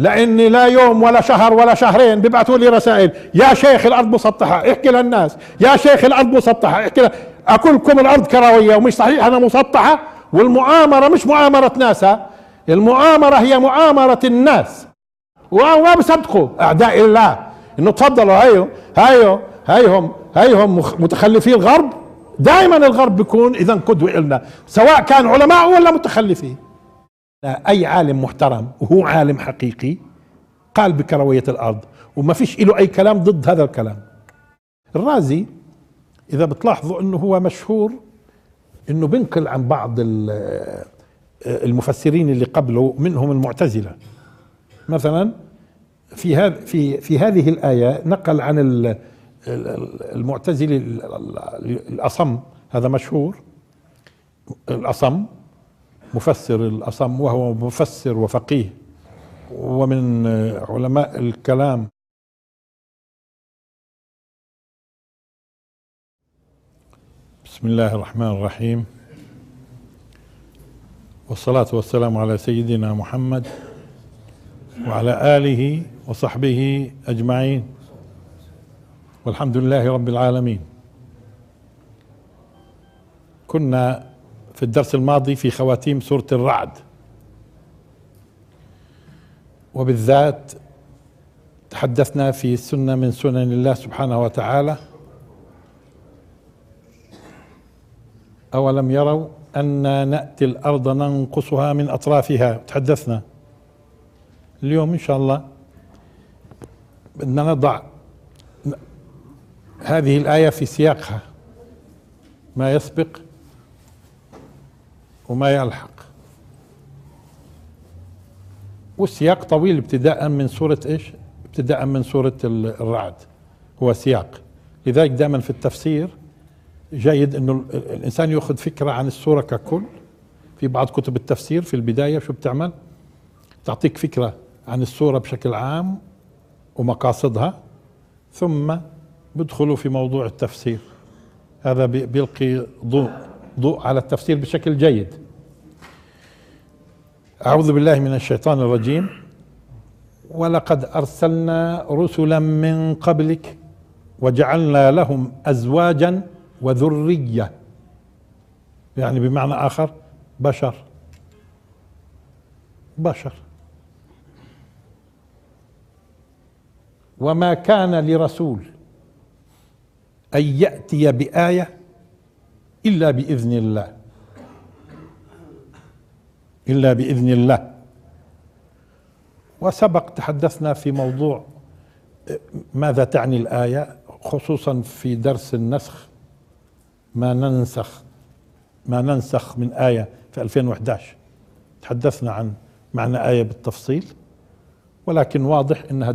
لإني لا يوم ولا شهر ولا شهرين بيبعثوا لي رسائل. يا شيخ الأرض مسطحة احكي للناس. يا شيخ الأرض مسطحة احكي ل... أقول لكم الأرض كروية ومش صحيح أنا مسطحة؟ والمؤامرة مش مؤامرة ناسا المؤامرة هي مؤامرة الناس. وما بيصدقوا أعداء الله. إنه تفضلوا هيو هيو هيهم هيهم متخلفي الغرب. دائما الغرب بيكون اذا قدوة لنا سواء كان علماء ولا متخلفين. أي عالم محترم وهو عالم حقيقي قال بكروية الأرض وما فيش له أي كلام ضد هذا الكلام. الرازي إذا بتلاحظوا إنه هو مشهور إنه بنقل عن بعض المفسرين اللي قبله منهم المعتزلة. مثلا في هذا في في هذه الآية نقل عن المعتزلي الأصم هذا مشهور. الأصم مفسر الأصم وهو مفسر وفقيه ومن علماء الكلام. بسم الله الرحمن الرحيم. والصلاة والسلام على سيدنا محمد وعلى آله وصحبه أجمعين. والحمد لله رب العالمين. كنا في الدرس الماضي في خواتيم سورة الرعد. وبالذات تحدثنا في سنة من سنن الله سبحانه وتعالى. أولم يروا أن نأتي الأرض ننقصها من أطرافها؟ تحدثنا. اليوم إن شاء الله بدنا نضع هذه الآية في سياقها. ما يسبق وما يلحق. والسياق طويل ابتداء من سورة إيش؟ ابتداء من سورة الرعد. هو سياق. لذلك دائما في التفسير جيد إنه الإنسان يأخذ فكرة عن السورة ككل. في بعض كتب التفسير في البداية شو بتعمل؟ تعطيك فكرة عن السورة بشكل عام ومقاصدها ثم بدخلوا في موضوع التفسير. هذا بيلقي ضوء ضوء على التفسير بشكل جيد. أعوذ بالله من الشيطان الرجيم. ولقد أرسلنا رسلا من قبلك وجعلنا لهم أزواجا وذرية. يعني بمعنى آخر بشر. بشر. وما كان لرسول أن يأتي بآية إلا بإذن الله. إلا بإذن الله. وسبق تحدثنا في موضوع ماذا تعني الآية خصوصا في درس النسخ. ما ننسخ ما ننسخ من آية في 2011 تحدثنا عن معنى آية بالتفصيل ولكن واضح أنها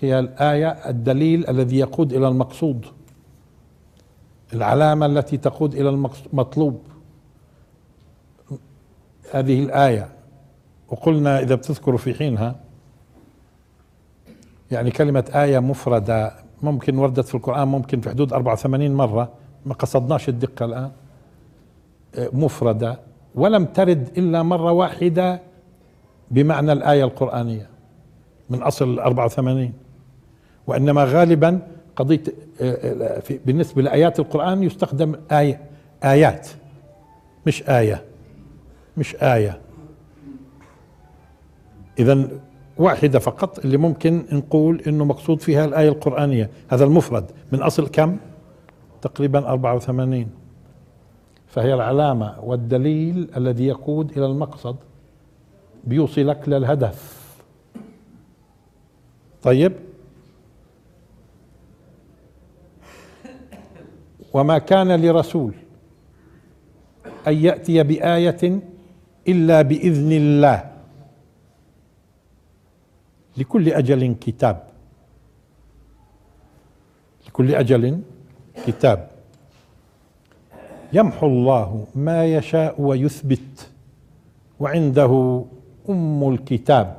هي الآية الدليل الذي يقود إلى المقصود. العلامة التي تقود إلى المطلوب هذه الآية. وقلنا إذا بتذكروا في حينها يعني كلمة آية مفردة ممكن وردت في القرآن ممكن في حدود 84 مرة ما قصدناش الدقة الآن مفردة ولم ترد إلا مرة واحدة بمعنى الآية القرآنية من أصل 84 وإنما غالبا قضية آه، آه، بالنسبة لآيات القرآن يستخدم آية آيات مش آية. مش آية. إذا واحدة فقط اللي ممكن نقول إنه مقصود فيها الآية القرآنية. هذا المفرد. من أصل كم؟ تقريبا 84 فهي العلامة والدليل الذي يقود إلى المقصد بيوصلك للهدف. طيب؟ وما كان لرسول أن يأتي بآية إلا باذن الله لكل أجل كتاب. لكل أجل كتاب. يمحو الله ما يشاء ويثبت. وعنده أم الكتاب.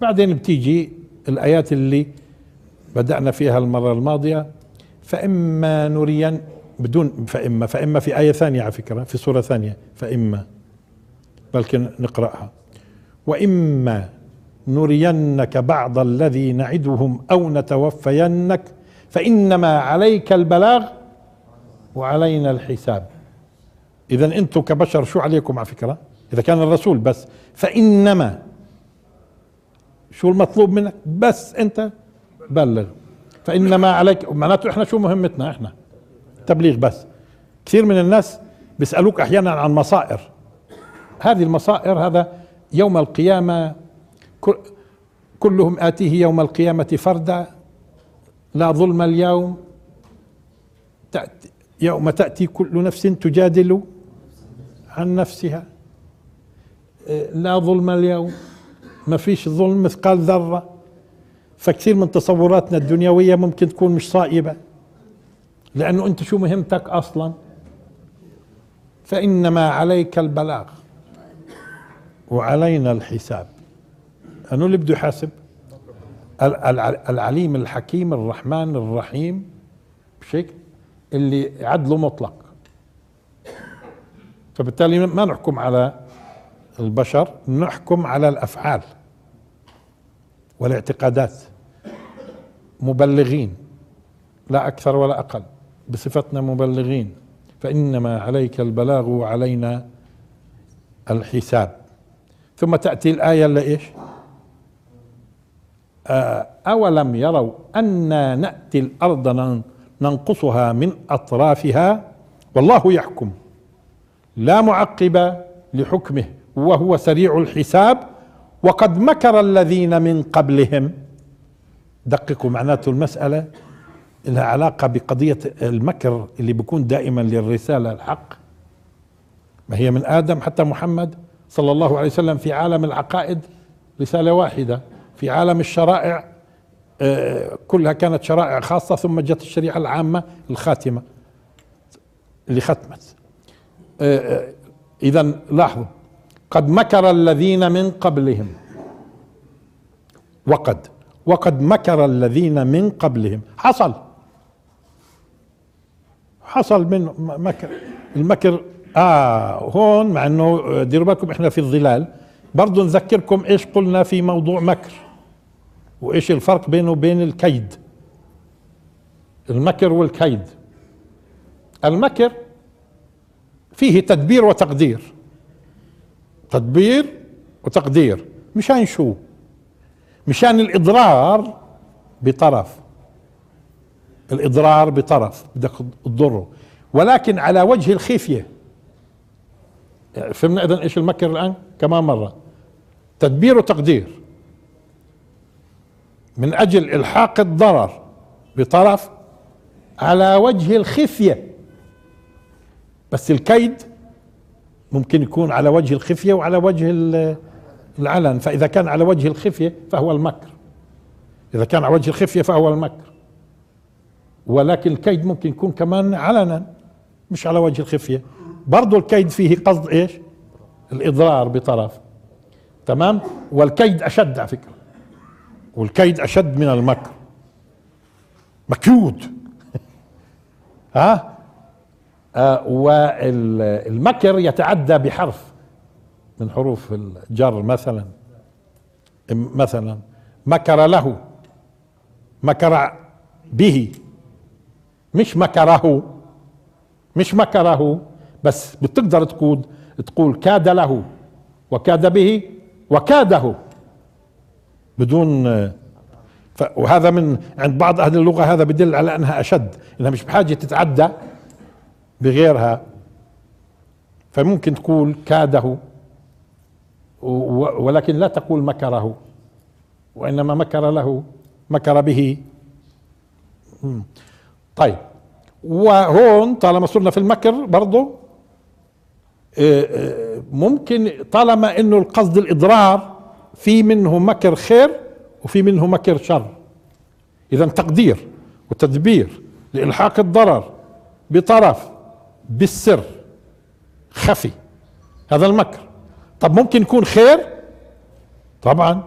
بعدين بتيجي الآيات اللي بدأنا فيها المرة الماضية. فإما نرين بدون فإما فإما في آية ثانية على فكرة في سورة ثانية فإما بلكن نقرأها. وإما نرينك بعض الذي نعدهم أو نتوفينك فإنما عليك البلاغ وعلينا الحساب. اذا أنتم كبشر شو عليكم على فكرة؟ إذا كان الرسول بس فإنما شو المطلوب منك؟ بس أنت بلغ. فإنما عليك معناته إحنا شو مهمتنا؟ إحنا تبليغ بس. كثير من الناس بيسألوك أحيانا عن مصائر. هذه المصائر هذا يوم القيامة كلهم آتيه يوم القيامة فردا لا ظلم اليوم. تأتي يوم تأتي كل نفس تجادل عن نفسها. لا ظلم اليوم. ما فيش ظلم مثقال ذرة. فكثير من تصوراتنا الدنيوية ممكن تكون مش صائبة. لأنه أنت شو مهمتك أصلا؟ فإنما عليك البلاغ وعلينا الحساب. أنه اللي بده يحاسب؟ العليم الحكيم الرحمن الرحيم بشكل اللي عدله مطلق. فبالتالي ما نحكم على البشر نحكم على الأفعال والاعتقادات. مبلغين لا أكثر ولا أقل. بصفتنا مبلغين فإنما عليك البلاغ وعلينا الحساب. ثم تأتي الآية اللي إيش؟ آه، أولم يروا أنا نأتي الأرض ننقصها من أطرافها؟ والله يحكم. لا معقب لحكمه وهو سريع الحساب. وقد مكر الذين من قبلهم. دققوا معناته المسألة. لها علاقة بقضية المكر اللي بيكون دائما للرسالة الحق. ما هي من آدم حتى محمد صلى الله عليه وسلم في عالم العقائد رسالة واحدة. في عالم الشرائع آه، كلها كانت شرائع خاصة ثم جت الشريعة العامة الخاتمة اللي ختمت. آه، آه، إذا لاحظوا قد مكر الذين من قبلهم. وقد وقد مكر الذين من قبلهم. حصل. حصل من مكر. المكر آه هون مع إنه ديروا بالكم إحنا في الظلال. برضو نذكركم إيش قلنا في موضوع مكر. وإيش الفرق بينه وبين الكيد. المكر والكيد. المكر فيه تدبير وتقدير. تدبير وتقدير. مشان شو؟ مشان الإضرار بطرف. الإضرار بطرف بدك تضره. ولكن على وجه الخفيه فهمنا اذا إيش المكر الآن؟ كمان مرة. تدبير وتقدير. من أجل إلحاق الضرر بطرف على وجه الخفية. بس الكيد ممكن يكون على وجه الخفية وعلى وجه العلن. فإذا كان على وجه الخفية فهو المكر. إذا كان على وجه الخفية فهو المكر. ولكن الكيد ممكن يكون كمان علنا مش على وجه الخفية. برضو الكيد فيه قصد إيش؟ الإضرار بطرف. تمام؟ والكيد أشد على فكرة. والكيد أشد من المكر. مكيود. ها؟ آه والمكر يتعدى بحرف. من حروف الجر مثلا. مثلا. مكر له. مكر به. مش مكره مش مكره بس بتقدر تقول تقول كاد له وكاد به وكاده بدون وهذا من عند بعض أهل اللغة هذا بدل على أنها أشد إنها مش بحاجة تتعدى بغيرها. فممكن تقول كاده ولكن لا تقول مكره وإنما مكر له مكر به. طيب. وهون طالما صرنا في المكر برضه آه، آه، ممكن طالما إنه القصد الإضرار في منه مكر خير وفي منه مكر شر. اذا تقدير وتدبير لإلحاق الضرر بطرف بالسر خفي. هذا المكر. طب ممكن يكون خير؟ طبعا.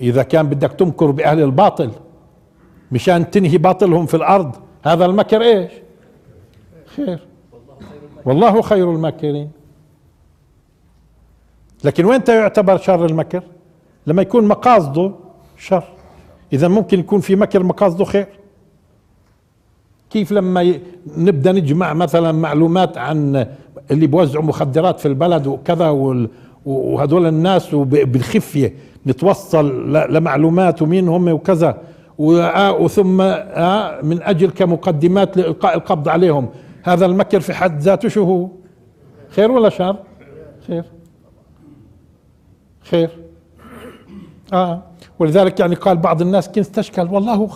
إذا كان بدك تمكر بأهل الباطل مشان تنهي باطلهم في الأرض. هذا المكر إيش؟ خير. والله خير الماكرين. لكن وين يعتبر شر المكر؟ لما يكون مقاصده شر. إذا ممكن يكون في مكر مقاصده خير. كيف لما نبدأ نجمع مثلا معلومات عن اللي بوزعوا مخدرات في البلد وكذا وهدول الناس وبالخفيه نتوصل لمعلومات ومين هم وكذا. وثم آه، من أجل كمقدمات لإلقاء القبض عليهم. هذا المكر في حد ذاته شو هو؟ خير ولا شر؟ خير. خير. آه. ولذلك يعني قال بعض الناس كنت تشكل والله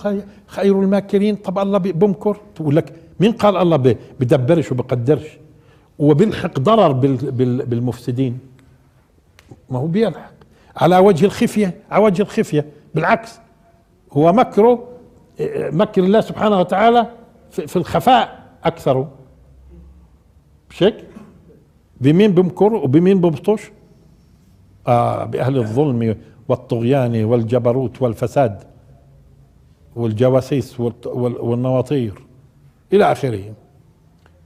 خير الماكرين. طب الله بمكر. تقول لك مين قال الله بدبرش وبقدرش؟ وبيلحق ضرر بالمفسدين. ما هو بيلحق. على وجه الخفية على وجه الخفية. بالعكس. هو مكره مكر الله سبحانه وتعالى في الخفاء أكثر. مش هيك؟ بمين بمكر وبمين ببطش؟ آه بأهل الظلم والطغيان والجبروت والفساد والجواسيس والنواطير إلى آخره.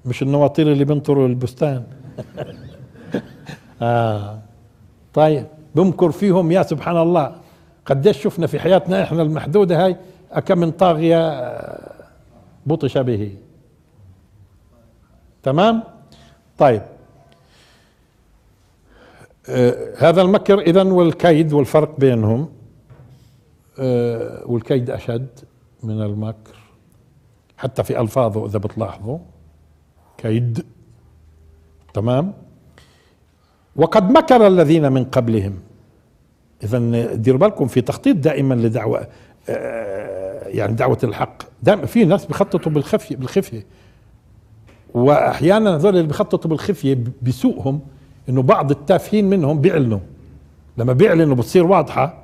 مش النواطير اللي بينطروا البستان. آه. طيب بمكر فيهم يا سبحان الله. قديش شفنا في حياتنا إحنا المحدودة هاي من طاغية بطش به. تمام؟ طيب. آه هذا المكر اذا والكيد والفرق بينهم. آه والكيد أشد من المكر حتى في ألفاظه إذا بتلاحظوا. كيد. تمام؟ وقد مكر الذين من قبلهم. اذا ديروا بالكم في تخطيط دائما لدعوة آه، يعني دعوة الحق. دائما في ناس بيخططوا بالخفيه بالخفيه واحيانا هذول اللي بيخططوا بالخفيه بسوءهم إنه بعض التافهين منهم بيعلنوا. لما بيعلنوا بتصير واضحة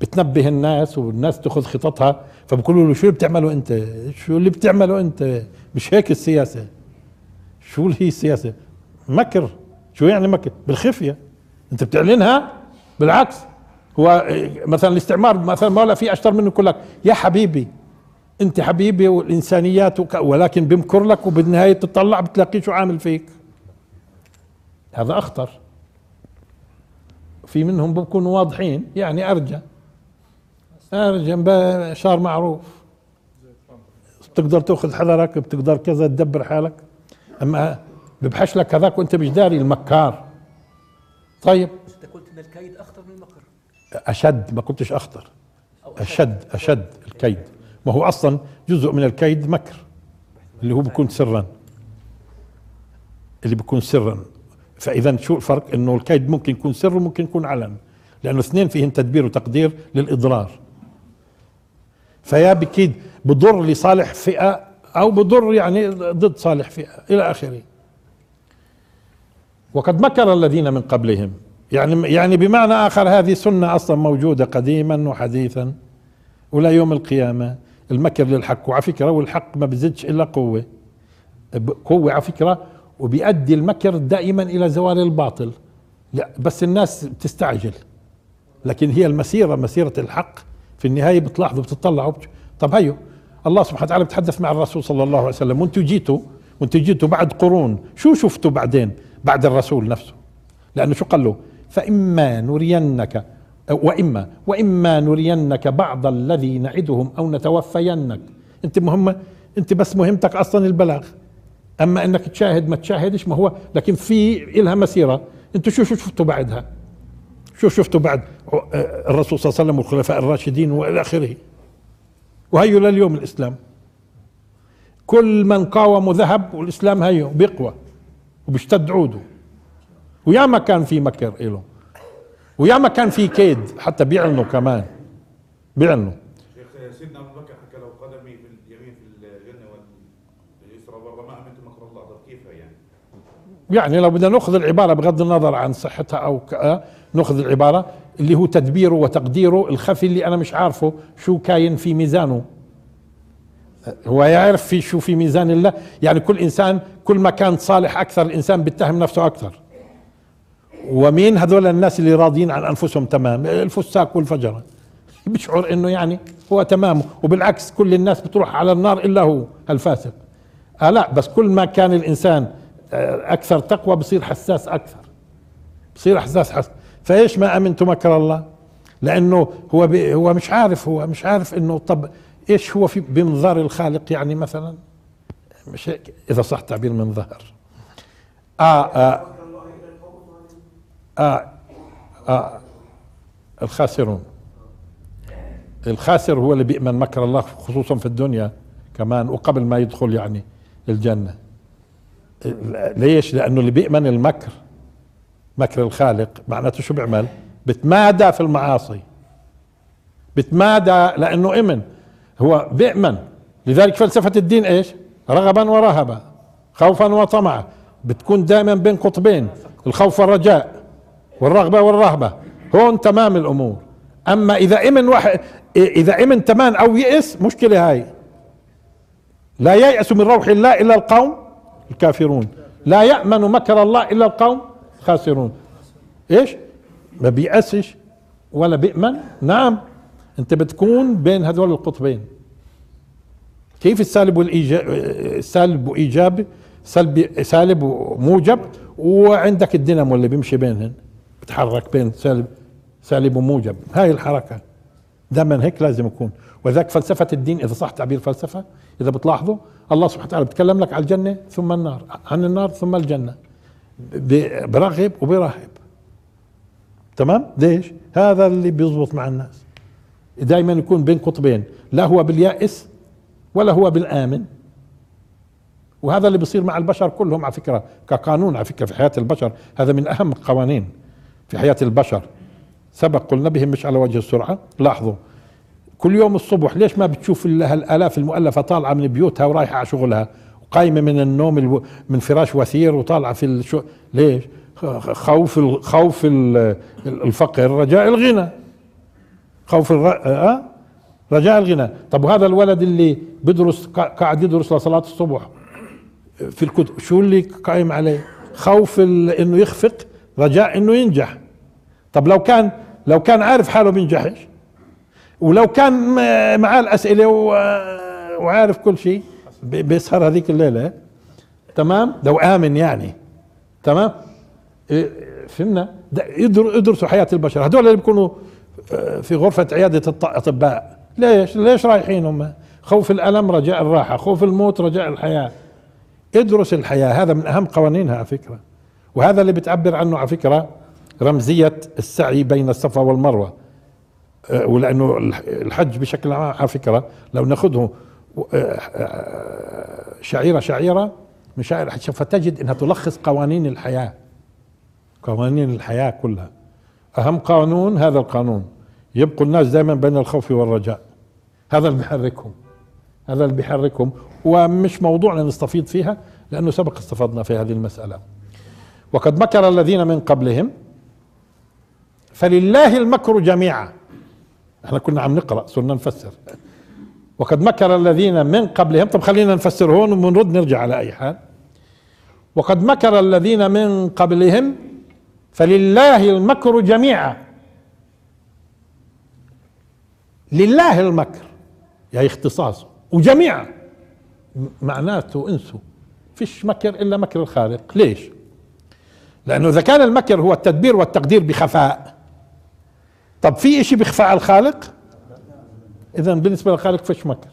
بتنبه الناس والناس تأخذ خططها فبقولوا له شو اللي بتعمله أنت؟ شو اللي بتعمله أنت؟ مش هيك السياسة. شو هي السياسة؟ مكر. شو يعني مكر؟ بالخفية. أنت بتعلنها؟ بالعكس. هو مثلا الاستعمار مثلا ما في اشطر منه يقول لك يا حبيبي أنت حبيبي والإنسانيات ولكن بمكر لك وبالنهاية تطلع بتلاقيه شو عامل فيك. هذا أخطر. في منهم بكونوا واضحين. يعني أرجى. أرجى شار معروف. بتقدر تأخذ حذرك بتقدر كذا تدبر حالك. أما ببحش لك هذاك وأنت مش داري المكار. طيب. أنت قلت إن الكيد أخطر. أشد ما قلتش أخطر. أشد أشد الكيد. ما هو أصلا جزء من الكيد مكر اللي هو بيكون سرا. اللي بيكون سرا. فاذا شو الفرق؟ إنه الكيد ممكن يكون سر وممكن يكون علن. لأنه اثنين فيهم تدبير وتقدير للإضرار. فيا بكيد بضر لصالح فئة أو بضر يعني ضد صالح فئة إلى آخره. وقد مكر الذين من قبلهم. يعني يعني بمعنى آخر هذه سنة أصلا موجودة قديما وحديثا ولا يوم القيامة المكر للحق وعلى فكرة والحق ما بزيدش إلا قوة. قوة على فكرة وبيؤدي المكر دائما إلى زوال الباطل. لا بس الناس بتستعجل. لكن هي المسيرة مسيرة الحق. في النهاية بتلاحظوا بتطلعوا. طب هيو الله سبحانه وتعالى بتحدث مع الرسول صلى الله عليه وسلم. وأنتم جيتوا وأنتم جيتوا بعد قرون. شو شفتوا بعدين؟ بعد الرسول نفسه. لأنه شو قال له؟ فإما نرينك وإما وإما نرينك بعض الذي نعدهم أو نتوفينك. أنت مهمه أنت بس مهمتك أصلا البلاغ. أما أنك تشاهد ما تشاهدش ما هو لكن في إلها مسيرة. أنتم شو شفتوا بعدها؟ شو شفتوا بعد؟ الرسول صلى الله عليه وسلم والخلفاء الراشدين وإلى آخره. وهيو لليوم الإسلام. كل من قاوم ذهب والإسلام هيو بيقوى وبيشتد عوده. وياما كان في مكر له وياما كان في كيد حتى بيعلنوا كمان. بيعلنوا سيدنا أبو بكر حكى لو قدمي في اليمين في الجنة واليسرى بره ما أمنت مكر الله. طب كيف يعني؟ يعني لو بدنا نأخذ العبارة بغض النظر عن صحتها أو نأخذ العبارة اللي هو تدبيره وتقديره الخفي اللي أنا مش عارفه شو كاين في ميزانه. هو يعرف في شو في ميزان الله. يعني كل إنسان كل ما كان صالح أكثر الإنسان بيتهم نفسه أكثر. ومين هذول الناس اللي راضيين عن أنفسهم تمام؟ الفساق والفجره بيشعر إنه يعني هو تمام. وبالعكس كل الناس بتروح على النار إلا هو الفاسق. آه لا بس كل ما كان الإنسان آه، أكثر تقوى بصير حساس أكثر. بصير حساس حس. فإيش ما امنتم مكر الله؟ لأنه هو هو مش عارف هو مش عارف إنه طب إيش هو في بمنظار الخالق يعني مثلا؟ مش هيك؟ إذا صح تعبير منظار. آه آه آه آه الخاسرون. الخاسر هو اللي بيأمن مكر الله خصوصا في الدنيا كمان وقبل ما يدخل يعني الجنة. ليش؟ لأنه اللي بيأمن المكر مكر الخالق معناته شو بيعمل؟ بتمادى في المعاصي. بتمادى لأنه إمن. هو بيأمن. لذلك فلسفة الدين إيش؟ رغبا ورهبا خوفا وطمعا. بتكون دائما بين قطبين الخوف والرجاء. والرغبة والرهبة هون تمام الأمور. أما إذا إمن واحد إذا إمن تمام أو يئس مشكلة هاي. لا ييأس من روح الله إلا القوم الكافرون. لا يأمن مكر الله إلا القوم خاسرون إيش؟ ما بيأسش ولا بيأمن؟ نعم. أنت بتكون بين هذول القطبين. كيف السالب والإيجاب السالب وإيجابي؟ سلبي سالب وموجب وعندك الدينامو اللي بيمشي بينهن. بتحرك بين سالب سالب وموجب. هاي الحركة. دائما هيك لازم يكون. وذاك فلسفة الدين إذا صح تعبير فلسفة إذا بتلاحظوا الله سبحانه وتعالى بتكلم لك على الجنة ثم النار عن النار ثم الجنة برغب وبرهب تمام؟ ليش؟ هذا اللي بيزبط مع الناس. دائما يكون بين قطبين لا هو باليائس ولا هو بالآمن. وهذا اللي بيصير مع البشر كلهم على فكرة كقانون على فكرة في حياة البشر هذا من أهم القوانين. في حياة البشر. سبق قلنا بهم مش على وجه السرعة. لاحظوا كل يوم الصبح ليش ما بتشوف هالآلاف المؤلفة طالعة من بيوتها ورايحة على شغلها؟ وقايمه من النوم ألو... من فراش وثير وطالعة في الشو... ليش؟ خوف ال... خوف ال... الفقر رجاء الغنى. خوف الر... أه؟ رجاء الغنى. طب وهذا الولد اللي بدرس قاعد يدرس لصلاة الصبح في الكتب شو اللي قايم عليه؟ خوف ال... إنه يخفق رجاء إنه ينجح. طب لو كان لو كان عارف حاله بينجحش ولو كان معاه الأسئلة وعارف كل شيء بيسهر هذيك الليلة. تمام؟ لو آمن يعني. تمام؟ إيه، فهمنا؟ يدرسوا حياة البشر. هذول اللي بيكونوا آه، في غرفة عيادة الاطباء ليش؟ ليش رايحين هم؟ خوف الألم رجاء الراحة. خوف الموت رجاء الحياة. ادرس الحياة. هذا من أهم قوانينها على فكرة. وهذا اللي بتعبر عنه على فكرة رمزية السعي بين الصفا والمروة. آه، ولأنه الحج بشكل عام على فكرة لو ناخذه آه، آه، شعيرة شعيرة من شعائر الحج فتجد إنها تلخص قوانين الحياة. قوانين الحياة كلها. أهم قانون هذا القانون. يبقوا الناس دائما بين الخوف والرجاء. هذا اللي بيحركهم. هذا اللي بيحركهم. ومش موضوعنا نستفيض فيها لأنه سبق استفدنا في هذه المسألة. وقد مكر الذين من قبلهم. فلله المكر جميعا. إحنا كنا عم نقرأ صرنا نفسر. وقد مكر الذين من قبلهم. طب خلينا نفسر هون ونرد نرجع على أي حال. وقد مكر الذين من قبلهم. فلله المكر جميعا. لله المكر. يعني اختصاصه وجميعا. معناته انسوا. فيش مكر إلا مكر الخالق. ليش؟ لأنه إذا كان المكر هو التدبير والتقدير بخفاء. طب في إشي على الخالق؟ إذا بالنسبة للخالق فيش مكر.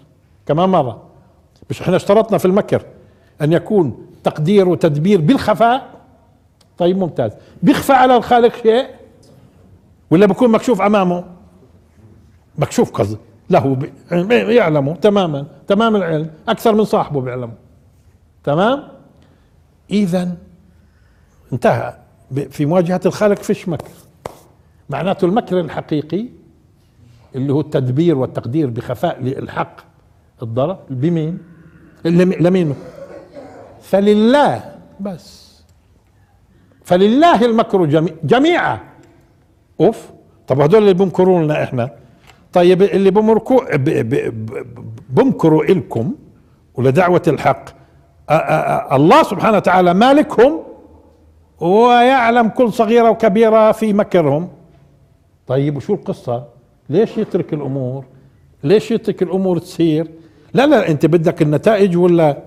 كمان مرة. مش إحنا اشترطنا في المكر أن يكون تقدير وتدبير بالخفاء؟ طيب ممتاز. بيخفى على الخالق شيء؟ ولا بكون مكشوف أمامه؟ مكشوف قصدي له يعلمه تماما. تمام العلم. أكثر من صاحبه بيعلمه. تمام؟ اذا انتهى. في مواجهة الخالق فيش مكر. معناته المكر الحقيقي اللي هو التدبير والتقدير بخفاء للحق الضرر بمين؟ لمين فلله بس. فلله المكر جميع جميعا. أوف. طب هدول اللي بمكروا لنا إحنا. طيب اللي بمركوا بمكروا لكم ولدعوة الحق الله سبحانه وتعالى مالكهم ويعلم كل صغيرة وكبيرة في مكرهم. طيب وشو القصة؟ ليش يترك الأمور؟ ليش يترك الأمور تسير؟ لا لا أنت بدك النتائج ولا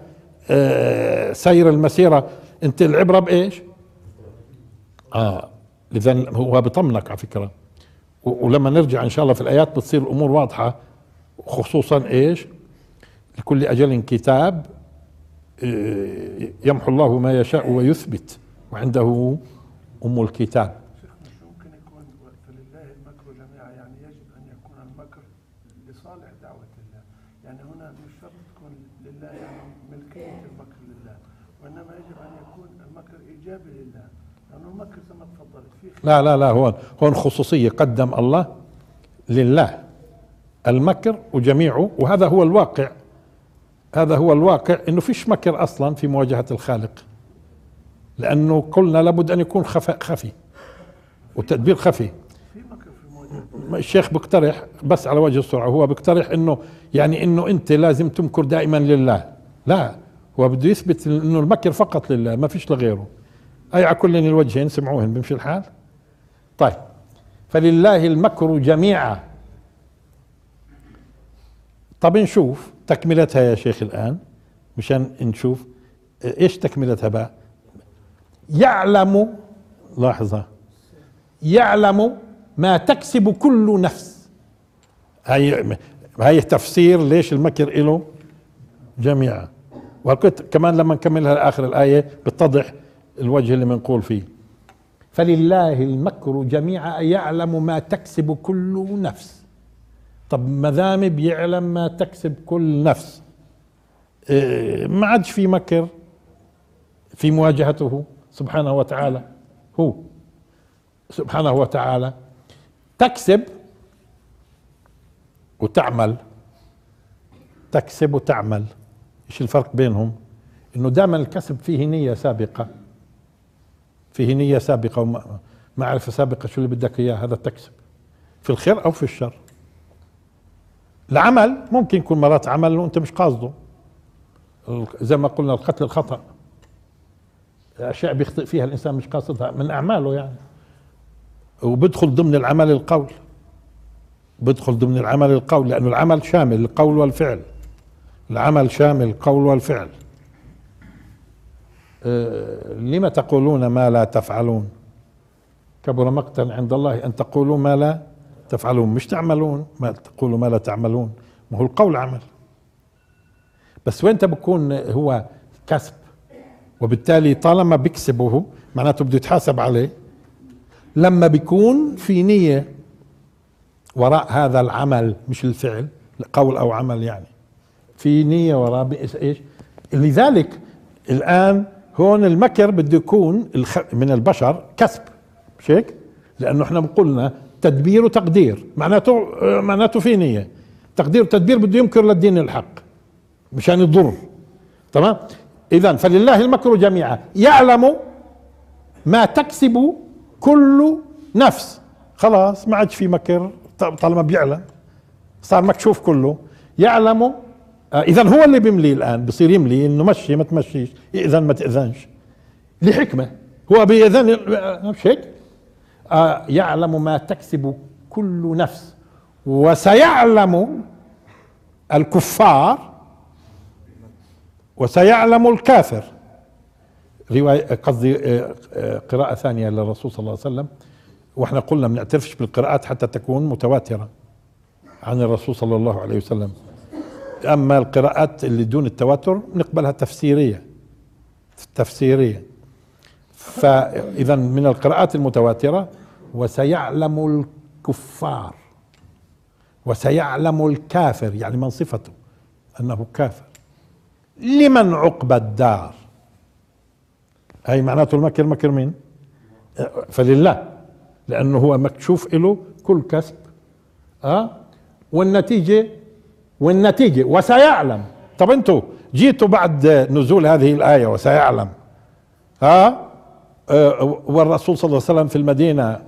آه سير المسيرة؟ أنت العبرة بإيش؟ آه إذا هو بطمنك على فكرة. ولما نرجع إن شاء الله في الآيات بتصير الأمور واضحة خصوصا إيش؟ لكل أجل كتاب إيه، يمحو الله ما يشاء ويثبت. وعنده أم الكتاب. مش ممكن يكون فلله المكر جميعا يعني يجب ان يكون المكر لصالح دعوه الله يعني هنا مش شرط تكون لله يعني ملكيه المكر لله وانما يجب ان يكون المكر ايجابي لله لأنه المكر زي ما تفضلت لا لا لا هون هون خصوصية. قدم الله لله. المكر وجميعه وهذا هو الواقع. هذا هو الواقع إنه فيش مكر أصلا في مواجهة الخالق. لأنه قلنا لابد أن يكون خفاء خفي وتدبير خفي. الشيخ بيقترح بس على وجه السرعة هو بيقترح إنه يعني إنه أنت لازم تمكر دائما لله. لا هو بده يثبت إنه المكر فقط لله ما فيش لغيره. أي على كل الوجهين سمعوهن بيمشي الحال؟ طيب فلله المكر جميعا. طب نشوف تكملتها يا شيخ الآن مشان نشوف إيش تكملتها بقى. يعلم لاحظه يعلم ما تكسب كل نفس. هاي هاي تفسير ليش المكر له جميعا. وكنت كمان لما نكملها لاخر الآية بتضح الوجه اللي بنقول فيه. فلله المكر جميعا يعلم ما تكسب كل نفس. طب ما دام بيعلم ما تكسب كل نفس إيه، ما عادش في مكر في مواجهته. سبحانه وتعالى. هو. سبحانه وتعالى. تكسب وتعمل. تكسب وتعمل. إيش الفرق بينهم؟ إنه دائما الكسب فيه نية سابقة. فيه نية سابقة ومعرفة سابقة شو اللي بدك إياه هذا تكسب في الخير أو في الشر. العمل ممكن يكون مرات عمل وأنت مش قاصده. زي ما قلنا القتل الخطأ. أشياء بيخطئ فيها الإنسان مش قاصدها من أعماله يعني. وبدخل ضمن العمل القول. بدخل ضمن العمل القول لأنه العمل شامل القول والفعل. العمل شامل القول والفعل. أه لما تقولون ما لا تفعلون؟ كبر مقتا عند الله أن تقولوا ما لا تفعلون. مش تعملون ما تقولوا ما لا تعملون. ما هو القول عمل. بس وين بكون هو كسب؟ وبالتالي طالما بيكسبه معناته بده يتحاسب عليه. لما بيكون في نية وراء هذا العمل مش الفعل قول أو عمل يعني في نية وراء إيش؟ لذلك الآن هون المكر بده يكون من البشر كسب مش هيك؟ لأنه إحنا قلنا تدبير وتقدير معناته معناته في نية. تقدير وتدبير بده يمكر للدين الحق مشان يضر تمام؟ اذا فلله المكر جميعا. يعلم ما تكسب كل نفس. خلاص ما عادش في مكر. طالما بيعلم صار مكشوف كله. يعلم آه اذا هو اللي بيملي الآن. بصير يملي إنه مشي ما تمشيش. إذن ما تأذنش. لحكمة. هو بيأذن آه، مش هيك؟ آه يعلم ما تكسب كل نفس. وسيعلم الكفار وسيعلم الكافر. رواية قصدي آه، آه، قراءة ثانية للرسول صلى الله عليه وسلم. وإحنا قلنا بنعترفش بالقراءات حتى تكون متواترة عن الرسول صلى الله عليه وسلم. أما القراءات اللي دون التواتر نقبلها تفسيرية تفسيرية. فإذا من القراءات المتواترة وسيعلم الكفار وسيعلم الكافر يعني من صفته أنه كافر. لمن عقبى الدار؟ هاي معناته المكر مكر مين؟ فلله لأنه هو مكشوف له كل كسب. آه؟ والنتيجة والنتيجة وسيعلم. طب أنتوا جيتوا بعد نزول هذه الآية وسيعلم. ها آه والرسول صلى الله عليه وسلم في المدينة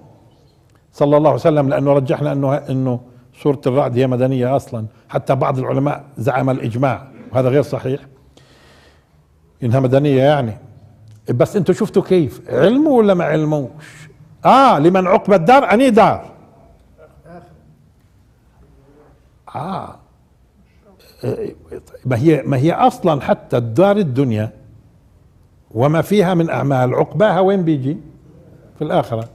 صلى الله عليه وسلم لأنه رجحنا أنه أنه سورة الرعد هي مدنية أصلا. حتى بعض العلماء زعم الإجماع وهذا غير صحيح. انها مدنيه يعني. بس أنتوا شفتوا كيف؟ علموا ولا ما علموش؟ آه لمن عقبى الدار أني دار. آه. ما هي ما هي أصلا حتى الدار الدنيا وما فيها من أعمال عقباها وين بيجي؟ في الآخرة.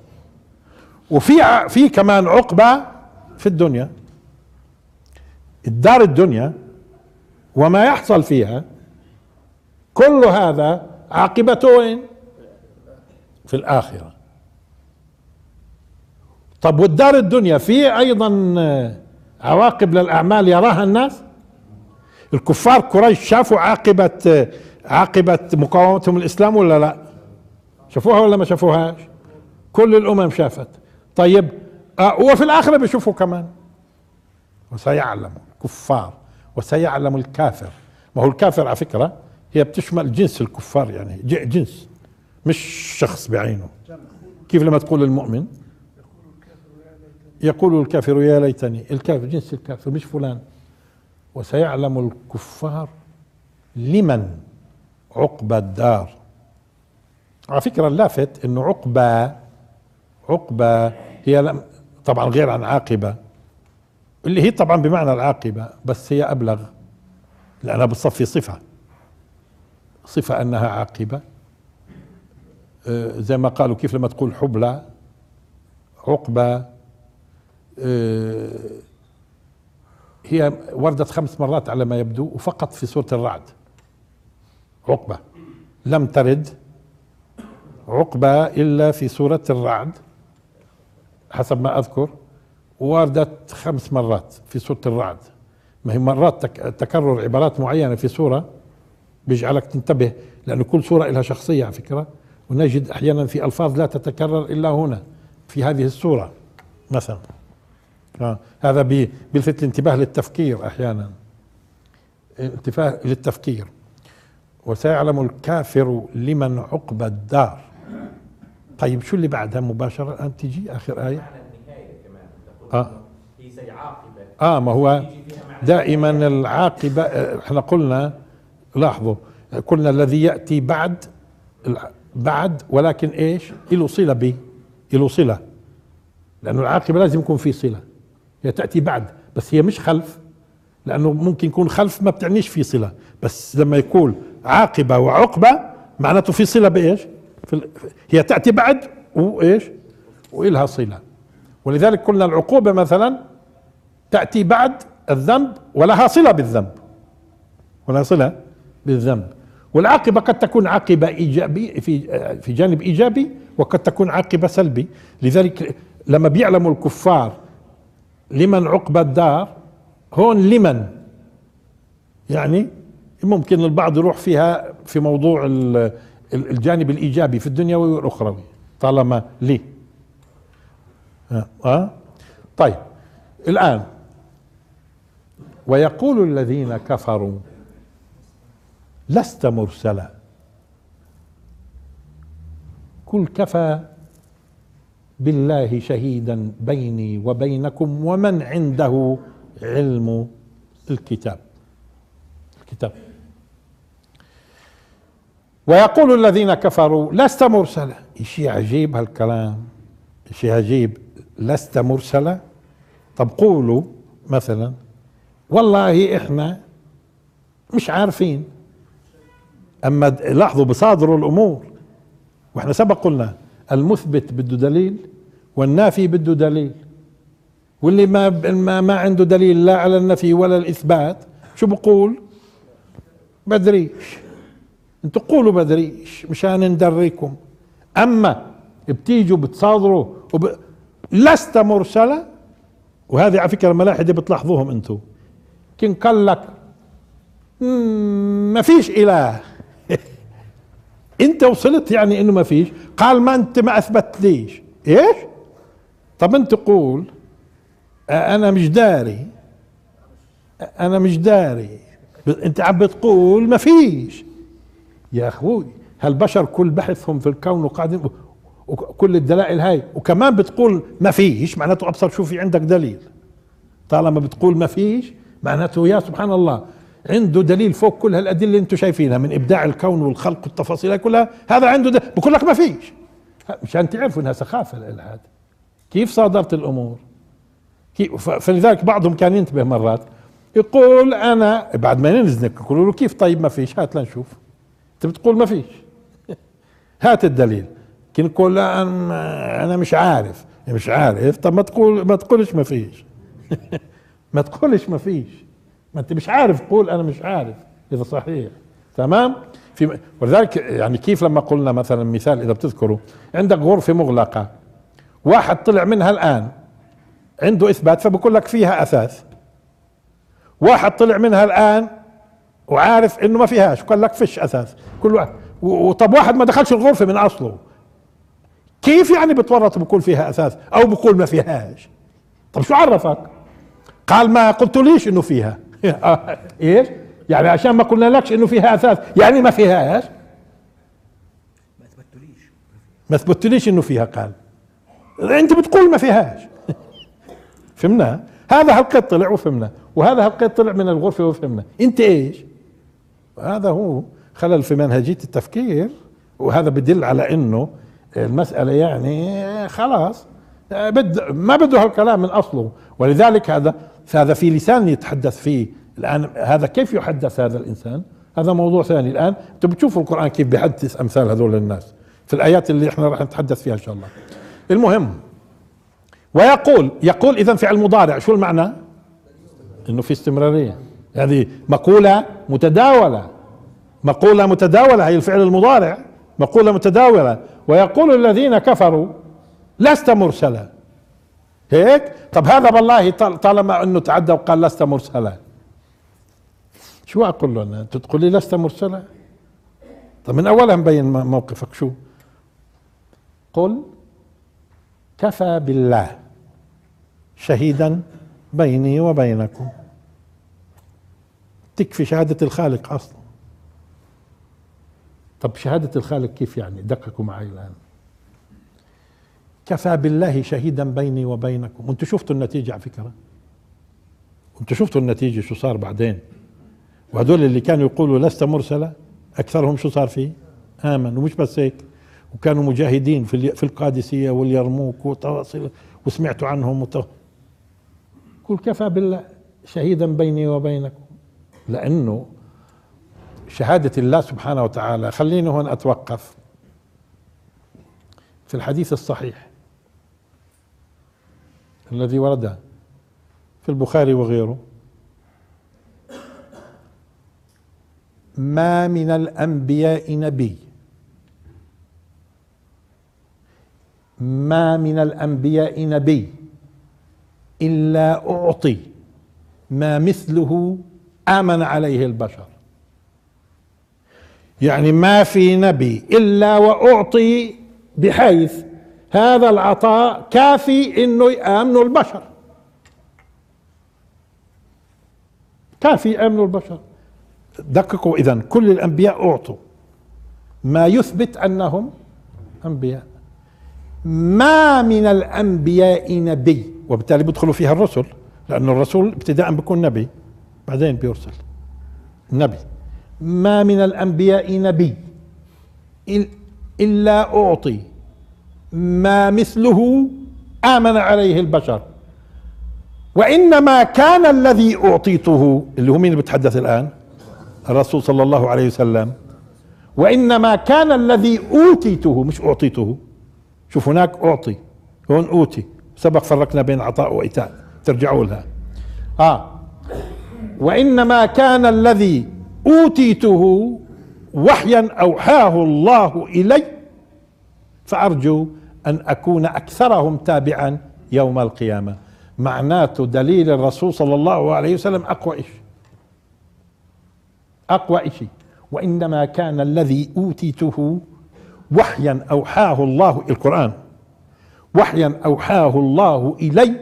وفي في كمان عقبة في الدنيا. الدار الدنيا وما يحصل فيها كل هذا عاقبته وين؟ في الآخرة. طب والدار الدنيا في أيضا عواقب للأعمال يراها الناس؟ الكفار قريش شافوا عاقبة عاقبة مقاومتهم الإسلام ولا لا؟ شافوها ولا ما شافوهاش؟ كل الأمم شافت. طيب آه وفي الآخرة بيشوفوا كمان. وسيعلم الكفار وسيعلم الكافر. ما هو الكافر على فكرة هي بتشمل جنس الكفار يعني جنس مش شخص بعينه. كيف لما تقول المؤمن؟ يقول الكافر يا ليتني. الكافر جنس الكافر مش فلان. وسيعلم الكفار لمن؟ عقبى الدار. على فكرة اللافت إنه عقبى عقبى هي لم طبعا غير عن عاقبة. اللي هي طبعا بمعنى العاقبة بس هي أبلغ لأنها بتصفي صفة. صفة أنها عاقبة. آه، زي ما قالوا كيف لما تقول حبلى عقبة. آه، هي وردت خمس مرات على ما يبدو وفقط في سورة الرعد. عقبة. لم ترد عقبة إلا في سورة الرعد حسب ما أذكر. وردت خمس مرات في سورة الرعد. ما هي مرات تك تكرر عبارات معينة في سورة بيجعلك تنتبه لأن كل سورة لها شخصية على فكرة. ونجد أحيانا في ألفاظ لا تتكرر إلا هنا في هذه السورة مثلا. آه. هذا بي- بيلفت الانتباه للتفكير أحيانا. انتباه للتفكير. وسيعلم الكافر لمن عقبى الدار. طيب شو اللي بعدها مباشرة؟ الآن تيجي آخر آية؟ آه. هي زي عاقبه آه ما هو دائما العاقبة آه، إحنا قلنا لاحظوا قلنا الذي يأتي بعد بعد ولكن إيش؟ له صلة به له صلة. لأنه العاقبة لازم يكون في صلة. هي تأتي بعد بس هي مش خلف لأنه ممكن يكون خلف ما بتعنيش في صلة. بس لما يكون عاقبة وعقبة معناته في صلة بإيش؟ في هي تأتي بعد وإيش؟ وإلها صلة. ولذلك قلنا العقوبة مثلا تأتي بعد الذنب ولها صلة بالذنب. ولها صلة؟ بالذنب والعاقبة قد تكون عاقبة إيجابي في في جانب إيجابي وقد تكون عاقبة سلبي لذلك لما بيعلموا الكفار لمن عقبى الدار هون لمن يعني ممكن البعض يروح فيها في موضوع ال- ال- الجانب الإيجابي في الدنيوي والأخروي طالما آه. آه. طيب الآن ويقول الذين كفروا لست مرسلا. قل كفى بالله شهيدا بيني وبينكم ومن عنده علم الكتاب. الكتاب. ويقول الذين كفروا لست مرسلا. شيء عجيب هالكلام؟ شيء عجيب لست مرسلا؟ طب قولوا مثلا والله إحنا مش عارفين. أما لاحظوا بصادروا الأمور. وإحنا سبق قلنا المثبت بده دليل والنافي بده دليل. واللي ما ما, ما عنده دليل لا على النفي ولا الإثبات شو بقول؟ بدريش. أنتوا قولوا بدريش مشان ندريكم. أما بتيجوا بتصادروا وب... لست مرسلا وهذه على فكرة الملاحده بتلاحظوهم أنتم كن قال لك "مم، ما فيش إله. انت وصلت يعني انه ما فيش. قال ما انت ما اثبت ليش. إيش؟ طب انت قول "أ- أنا مش داري. أنا مش داري. انت عم بتقول ما فيش. يا أخوي هالبشر كل بحثهم في الكون وقاعدين وكل الدلائل هاي. وكمان بتقول ما فيش معناته أبصر شو في عندك دليل. طالما بتقول ما فيش معناته يا سبحان الله. عنده دليل فوق كل هالأدلة اللي أنتم شايفينها من إبداع الكون والخلق والتفاصيل كلها. هذا عنده دليل بقول لك ما فيش. مشان تعرفوا إنها سخافة الالحاد كيف صادرت الأمور؟ كيف فلذلك بعضهم كان ينتبه مرات يقول أنا بعد ما ننزلك يقولوا له كيف طيب ما فيش؟ هات لنشوف. أنت بتقول ما فيش. هات الدليل. كن يقول لا أنا مش عارف. مش عارف. طب ما تقول ما تقولش ما فيش. ما تقولش ما فيش. ما انت مش عارف قول أنا مش عارف إذا صحيح. تمام؟ في ولذلك يعني كيف لما قلنا مثلا مثال إذا بتذكروا عندك غرفة مغلقة واحد طلع منها الآن عنده إثبات فبقول لك فيها أثاث. واحد طلع منها الآن وعارف إنه ما فيهاش قال لك فيش أثاث. كل واحد وطب واحد ما دخلش الغرفة من أصله. كيف يعني بتورط بقول فيها أثاث أو بقول ما فيهاش؟ طب شو عرفك؟ قال ما قلتليش إنه فيها. إيش؟ يعني عشان ما قلنا لكش إنه فيها أثاث. يعني ما فيهاش ما اثبتوليش ما ثبتليش إنه فيها قال. أنت بتقول ما فيهاش فهمنا؟ هذا هالقيد طلع وفهمنا. وهذا هالقيد طلع من الغرفة وفهمنا. أنت إيش؟ هذا هو خلل في منهجية التفكير. وهذا بدل على إنه المسألة يعني خلاص بد ما بده هالكلام من أصله. ولذلك هذا هذا في لسان يتحدث فيه. الآن هذا كيف يحدث هذا الإنسان؟ هذا موضوع ثاني. الآن أنتم بتشوفوا القرآن كيف بيحدث أمثال هذول الناس في الآيات اللي إحنا راح نتحدث فيها إن شاء الله. المهم ويقول يقول اذا فعل مضارع شو المعنى؟ إنه في استمرارية. هذه مقولة متداولة. مقولة متداولة هي الفعل المضارع. مقولة متداولة. ويقول الذين كفروا لست مرسلا. هيك؟ طب هذا والله طال- طالما انه تعدى وقال لست مرسلا. شو أقول له أنا؟ تقول لي لست مرسلا؟ طب من أولها مبين موقفك شو؟ قل كفى بالله. شهيدا بيني وبينكم. تكفي شهادة الخالق أصلا. طب شهادة الخالق كيف يعني؟ دققوا معي الآن. كفى بالله شهيدا بيني وبينكم. وأنتم شفتوا النتيجة على فكرة؟ وأنتم شفتوا النتيجة شو صار بعدين؟ وهدول اللي كانوا يقولوا لست مرسلة أكثرهم شو صار فيه؟ آمن ومش بس هيك. وكانوا مجاهدين في في القادسية واليرموك وسمعتوا عنهم وت... قل كفى بالله شهيدا بيني وبينكم. لأنه شهادة الله سبحانه وتعالى خليني هون أتوقف في الحديث الصحيح. الذي ورد في البخاري وغيره. ما من الأنبياء نبي. ما من الأنبياء نبي إلا أعطي ما مثله آمن عليه البشر. يعني ما في نبي إلا وأعطي بحيث هذا العطاء كافي إنه يامنوا البشر. كافي يامنوا البشر. دققوا اذا كل الأنبياء أعطوا. ما يثبت أنهم أنبياء. ما من الأنبياء نبي؟ وبالتالي بيدخلوا فيها الرسل لأن الرسول ابتداء بيكون نبي بعدين بيرسل. نبي. ما من الأنبياء نبي؟ إلا أعطي. ما مثله آمن عليه البشر. وإنما كان الذي أعطيته اللي هو مين اللي بتحدث الآن؟ الرسول صلى الله عليه وسلم. وإنما كان الذي أوتيته مش أعطيته. شوف هناك أعطي هون أوتي. سبق فرقنا بين عطاء وإيتاء. ترجعوا لها. آه. وإنما كان الذي أوتيته وحيا أوحاه الله إلي فأرجو أن أكون أكثرهم تابعا يوم القيامة. معناته دليل الرسول صلى الله عليه وسلم أقوى إشي. أقوى إشي. وإنما كان الذي أوتيته وحيا أوحاه الله القرآن. وحيا أوحاه الله إلي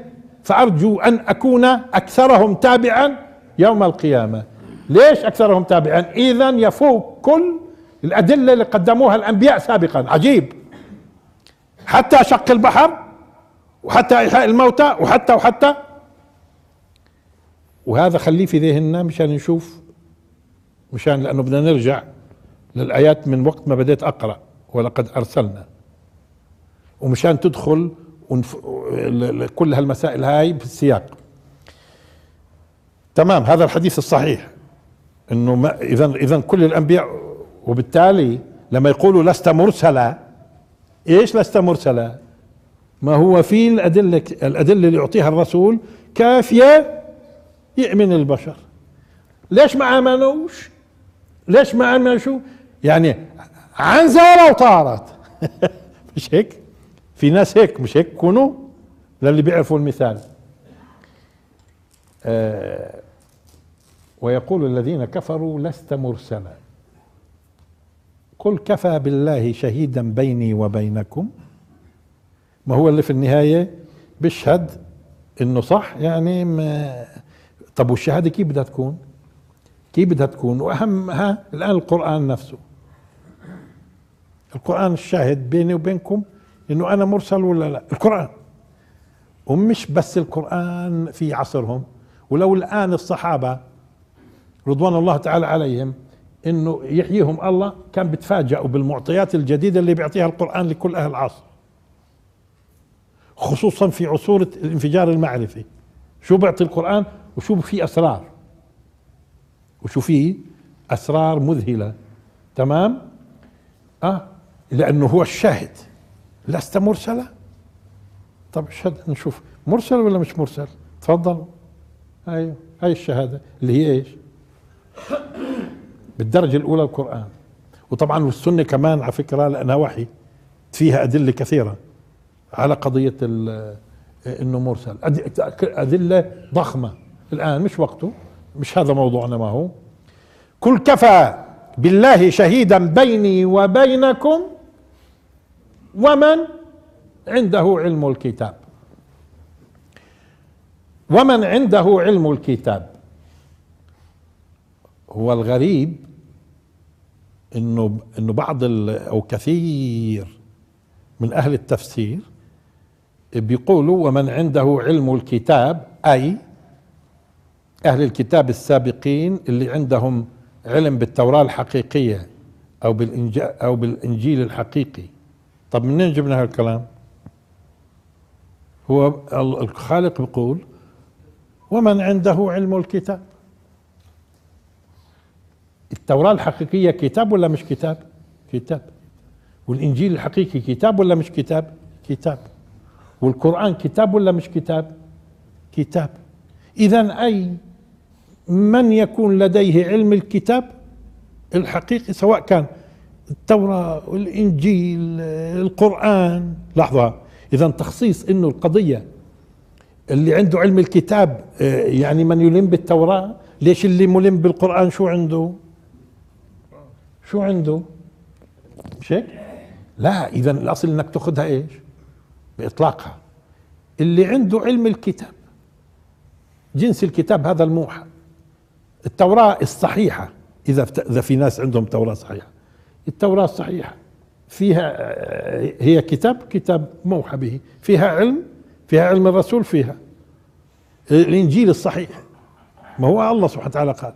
فأرجو أن أكون أكثرهم تابعا يوم القيامة. ليش أكثرهم تابعا؟ إذا يفوق كل الأدلة اللي قدموها الأنبياء سابقا. عجيب. حتى شق البحر وحتى إحياء الموتى وحتى وحتى. وهذا خليه في ذهننا مشان نشوف مشان لأنه بدنا نرجع للآيات من وقت ما بديت أقرأ ولقد أرسلنا. ومشان تدخل ونف... كل هالمسائل هاي في السياق. تمام هذا الحديث الصحيح إنه اذا اذا كل الأنبياء وبالتالي لما يقولوا لست مرسلا إيش لست مرسلا؟ ما هو في الأدلة الأدلة اللي يعطيها الرسول؟ كافية يؤمن البشر. ليش ما آمنوش؟ ليش ما آمنوا؟ شو يعني عنزة ولو طارت. مش هيك؟ في ناس هيك مش هيك؟ كونوا للي بيعرفوا المثال. آه ويقول الذين كفروا لست مرسلا. قل كفى بالله شهيدا بيني وبينكم ما هو اللي في النهاية بيشهد إنه صح يعني ما طب والشهادة كيف بدها تكون؟ كيف بدها تكون؟ واهمها الآن القرآن نفسه القرآن الشاهد بيني وبينكم إنه أنا مرسل ولا لا؟ القرآن ومش بس القرآن في عصرهم ولو الآن الصحابة رضوان الله تعالى عليهم إنه يحييهم الله كان بتفاجئوا بالمعطيات الجديدة اللي بيعطيها القرآن لكل أهل العصر. خصوصا في عصور الانفجار المعرفي. شو بيعطي القرآن؟ وشو في أسرار. وشو في أسرار مذهلة. تمام؟ آه لأنه هو الشاهد. لست مرسلا؟ طب اشهد نشوف. مرسل ولا مش مرسل؟ تفضل. أيوه هاي الشهادة. اللي هي إيش؟ بالدرجة الأولى القرآن. وطبعا والسنة كمان على فكرة لأنها وحي فيها أدلة كثيرة على قضية إنه مرسل. أدلة ضخمة. الآن مش وقته مش هذا موضوعنا ما هو. كل كفى بالله شهيدا بيني وبينكم ومن عنده علم الكتاب. ومن عنده علم الكتاب. هو الغريب إنه إنه بعض أو كثير من أهل التفسير بيقولوا ومن عنده علم الكتاب أي أهل الكتاب السابقين اللي عندهم علم بالتوراة الحقيقية أو بالانجيل أو بالإنجيل الحقيقي. طب منين جبنا هالكلام؟ هو الخالق بيقول ومن عنده علم الكتاب. التوراة الحقيقية كتاب ولا مش كتاب؟ كتاب. والإنجيل الحقيقي كتاب ولا مش كتاب؟ كتاب. والقرآن كتاب ولا مش كتاب؟ كتاب. إذا أي من يكون لديه علم الكتاب الحقيقي سواء كان التوراة والإنجيل القرآن. لحظة إذا تخصيص إنه القضية اللي عنده علم الكتاب آه، يعني من يلم بالتوراة ليش اللي ملم بالقرآن شو عنده؟ شو عنده؟ مش هيك لا اذا الأصل إنك تأخذها إيش؟ بإطلاقها. اللي عنده علم الكتاب. جنس الكتاب هذا الموحى. التوراة الصحيحة. إذا إذا في ناس عندهم توراة صحيحة. التوراة الصحيحة. فيها هي كتاب كتاب موحى به. فيها علم فيها علم الرسول فيها. الإنجيل الصحيح. ما هو الله سبحانه وتعالى قال.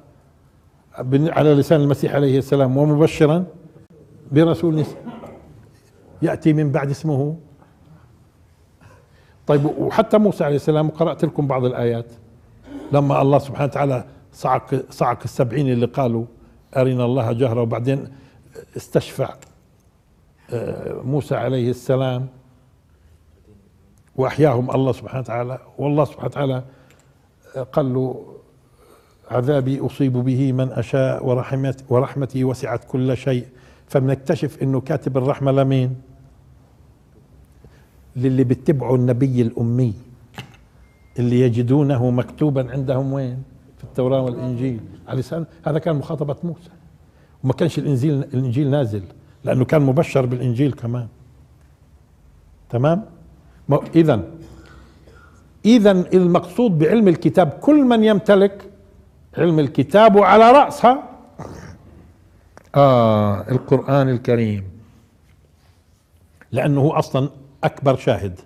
على لسان المسيح عليه السلام ومبشرا برسول يأتي من بعد اسمه. طيب وحتى موسى عليه السلام قرأت لكم بعض الآيات. لما الله سبحانه وتعالى صعق صعق السبعين اللي قالوا أرنا الله جهرا وبعدين استشفع آه، موسى عليه السلام وأحياهم الله سبحانه وتعالى. والله سبحانه وتعالى قال له عذابي أصيب به من أشاء ورحمت ورحمتي وسعت كل شيء فبنكتشف إنه كاتب الرحمة لمين؟ للي بيتبعوا النبي الأمي اللي يجدونه مكتوبا عندهم وين؟ في التوراة والإنجيل على لسان هذا كان مخاطبة موسى وما كانش الانجيل الإنجيل نازل لأنه كان مبشر بالإنجيل كمان تمام؟ اذا اذا المقصود بعلم الكتاب كل من يمتلك علم الكتاب وعلى رأسها. آه القرآن الكريم. لأنه هو أصلا أكبر شاهد.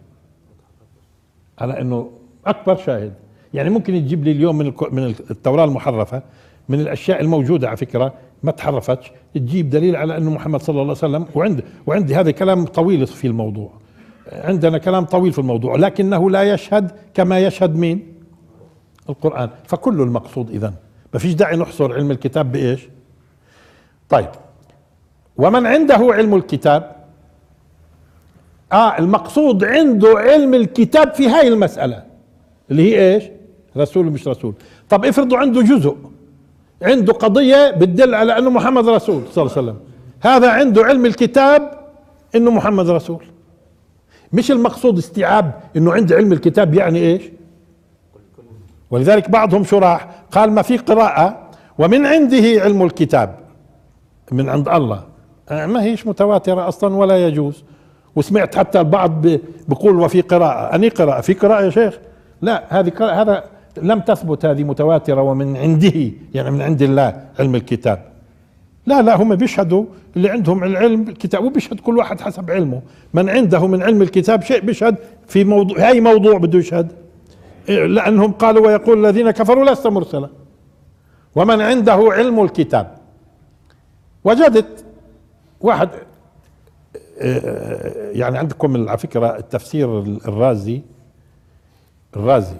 على أنه أكبر شاهد. يعني ممكن تجيب لي اليوم من من التوراة المحرفة من الأشياء الموجودة على فكرة ما تحرفتش تجيب دليل على أنه محمد صلى الله عليه وسلم. وعند وعندي هذا كلام طويل في الموضوع. عندنا كلام طويل في الموضوع لكنه لا يشهد كما يشهد مين؟ القرآن. فكل المقصود إذن. ما فيش داعي نحصر علم الكتاب بإيش؟ طيب. ومن عنده علم الكتاب؟ آه المقصود عنده علم الكتاب في هاي المسألة. اللي هي إيش؟ رسول مش رسول. طب افرضوا عنده جزء. عنده قضية بتدل على إنه محمد رسول صلى الله عليه وسلم. هذا عنده علم الكتاب إنه محمد رسول. مش المقصود استيعاب إنه عند علم الكتاب يعني إيش؟ ولذلك بعضهم شراح قال ما في قراءة ومن عنده علم الكتاب. من عند الله. آه، ما هيش متواترة أصلا ولا يجوز. وسمعت حتى البعض بيقول وفي قراءة. أني قراءة؟ في قراءة يا شيخ؟ لا هذه قراءة هذا لم تثبت هذه متواترة ومن عنده يعني من عند الله علم الكتاب. لا لا هم بيشهدوا اللي عندهم العلم الكتاب وبيشهد كل واحد حسب علمه. من عنده من علم الكتاب شيء بيشهد في موضوع هاي موضوع بده يشهد. لأنهم قالوا ويقول الذين كفروا لست مرسلا. ومن عنده علم الكتاب. وجدت واحد يعني عندكم على فكرة التفسير الرازي الرازي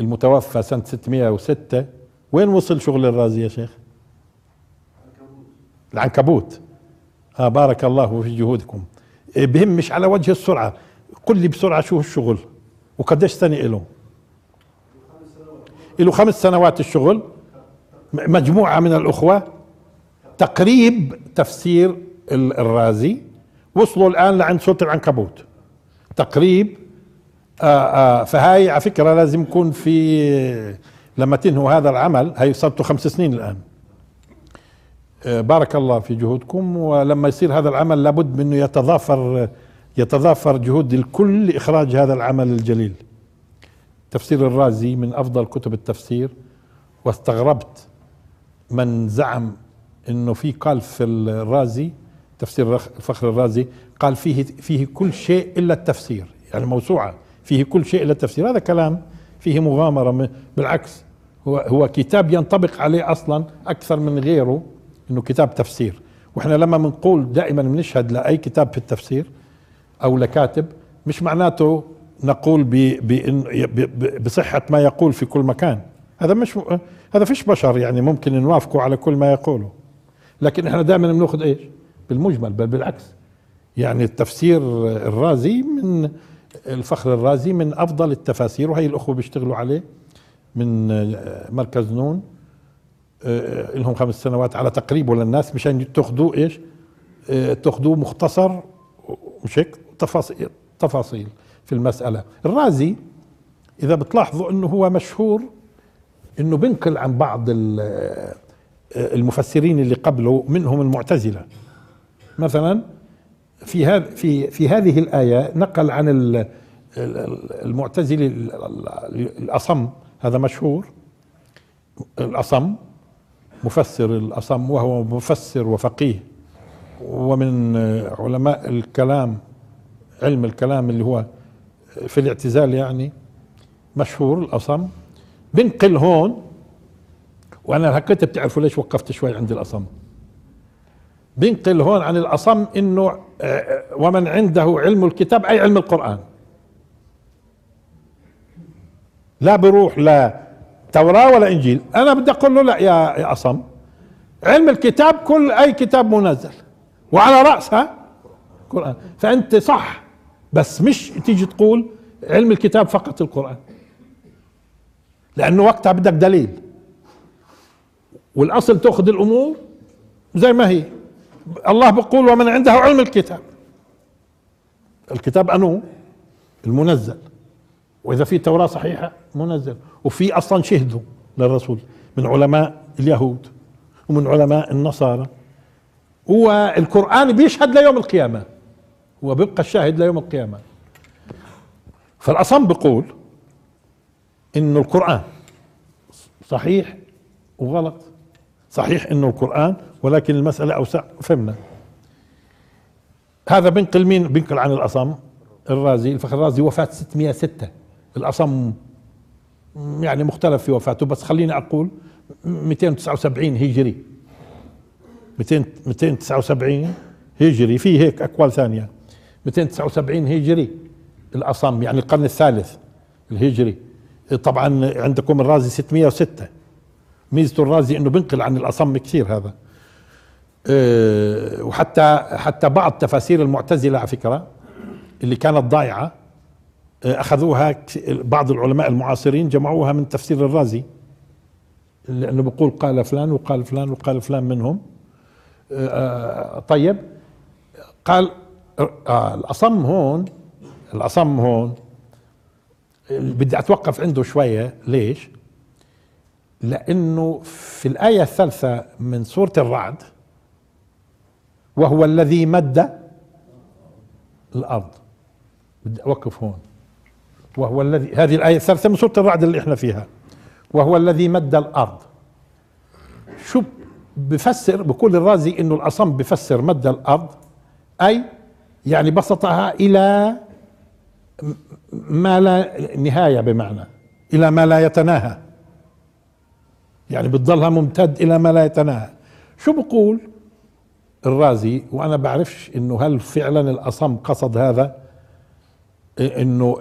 المتوفى سنة 606 وين وصل شغل الرازي يا شيخ؟ العنكبوت. آه بارك الله في جهودكم. إيه، بهم مش على وجه السرعة. قل لي بسرعة شو الشغل؟ وقديش سنة له له خمس سنوات الشغل. م- مجموعة من الأخوة. تقريب تفسير ال- الرازي. وصلوا الآن لعند سورة العنكبوت. تقريب. آه آه فهاي على فكرة لازم يكون في لما تنهوا هذا العمل هي صارته خمس سنين الآن. آه، بارك الله في جهودكم. ولما يصير هذا العمل لابد منه يتضافر يتضافر جهود الكل لإخراج هذا العمل الجليل. تفسير الرازي من أفضل كتب التفسير واستغربت من زعم إنه في قال في الرازي تفسير الفخر الرازي قال فيه فيه كل شيء إلا التفسير يعني موسوعة فيه كل شيء إلا التفسير. هذا كلام فيه مغامرة بالعكس هو هو كتاب ينطبق عليه أصلا أكثر من غيره إنه كتاب تفسير. وإحنا لما بنقول دائما بنشهد لأي كتاب في التفسير أو لكاتب مش معناته نقول بصحة ما يقول في كل مكان. هذا مش هذا فيش بشر يعني ممكن نوافقوا على كل ما يقوله لكن إحنا دائما بنأخذ إيش؟ بالمجمل بل بالعكس. يعني التفسير الرازي من الفخر الرازي من أفضل التفاسير وهي الأخوة بيشتغلوا عليه من مركز نون آه، لهم خمس سنوات على تقريبه للناس مشان تاخذوه إيش؟ آه، تاخذوه مختصر مش هيك تفاصيل في المسألة. الرازي إذا بتلاحظوا إنه هو مشهور إنه بنقل عن بعض ال- المفسرين اللي قبله منهم المعتزلة. مثلا في هذا في في هذه الآية نقل عن ال- ال- المعتزلي ال- ال- الأصم هذا مشهور. الأصم مفسر الأصم وهو مفسر وفقيه ومن علماء الكلام. علم الكلام اللي هو في الاعتزال يعني مشهور الأصم. بنقل هون وأنا هكذا بتعرفوا ليش وقفت شوي عند الأصم. بنقل هون عن الأصم إنه آه، ومن عنده علم الكتاب أي علم القرآن. لا بروح لا توراة ولا إنجيل. أنا بدي أقول له لا يا يا أصم. علم الكتاب كل أي كتاب منزل. وعلى رأسها قرآن. فأنت صح. بس مش تيجي تقول علم الكتاب فقط القرآن. لأنه وقتها بدك دليل. والأصل تأخذ الأمور زي ما هي. الله بيقول ومن عنده علم الكتاب. الكتاب أنو؟ المنزل. وإذا في توراة صحيحة منزل. وفي أصلا شهدوا للرسول من علماء اليهود ومن علماء النصارى. والقرآن بيشهد ليوم القيامة. هو بيبقى الشاهد ليوم القيامة. فالأصم بيقول إنه القرآن صحيح وغلط. صحيح إنه القرآن ولكن المسألة أوسع. فهمنا. هذا بنقل مين بنقل عن الأصم الرازي. الفخر الرازي وفاة 606 الأصم يعني مختلف في وفاته بس خليني أقول 279 هجري. 200 279 هجري. في هيك أقوال ثانية. 279 هجري الأصم يعني القرن الثالث الهجري. طبعا عندكم الرازي 606 ميزته الرازي إنه بنقل عن الأصم كثير هذا. أه وحتى حتى بعض تفاسير المعتزلة على فكرة اللي كانت ضايعة آه، أخذوها ك- بعض العلماء المعاصرين جمعوها من تفسير الرازي. لأنه بيقول قال فلان وقال فلان وقال فلان منهم. آه، آه، طيب قال آه الأصم هون الأصم هون بدي أتوقف عنده شوية. ليش؟ لأنه في الآية الثالثة من سورة الرعد وهو الذي مد الأرض. بدي أوقف هون. وهو الذي هذه الآية الثالثة من سورة الرعد اللي إحنا فيها. وهو الذي مد الأرض. شو بفسر بقول الرازي إنه الأصم بفسر مد الأرض أي يعني بسطها إلى ما لا نهاية بمعنى إلى ما لا يتناهى. يعني بتضلها ممتد إلى ما لا يتناهى. شو بقول الرازي؟ وأنا بعرفش إنه هل فعلا الأصم قصد هذا؟ إنه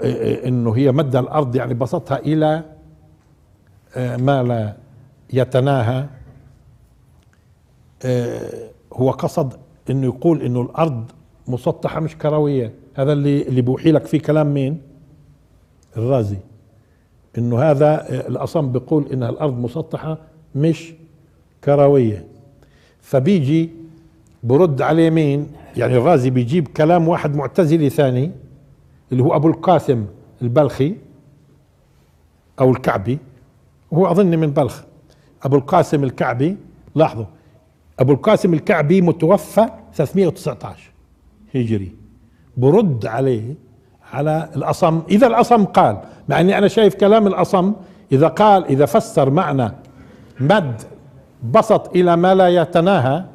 إنه هي مد الأرض يعني بسطها إلى ما لا يتناهى. آه، هو قصد إنه يقول إنه الأرض مسطحة مش كروية. هذا اللي اللي بوحي لك فيه كلام مين؟ الرازي. إنه هذا الأصم بيقول إنها الأرض مسطحة مش كروية. فبيجي برد عليه مين؟ يعني الرازي بيجيب كلام واحد معتزلي ثاني اللي هو أبو القاسم البلخي أو الكعبي. هو أظن من بلخ. أبو القاسم الكعبي لاحظوا. أبو القاسم الكعبي متوفى 319 هجري. برد عليه على الأصم. إذا الأصم قال مع إني أنا شايف كلام الأصم إذا قال إذا فسر معنى مد بسط إلى ما لا يتناهى